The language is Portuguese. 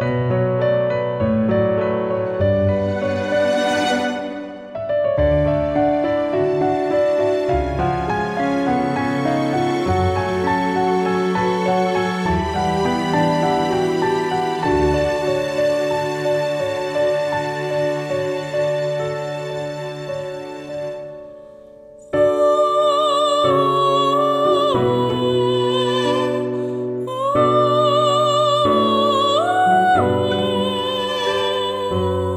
Música Oh. you.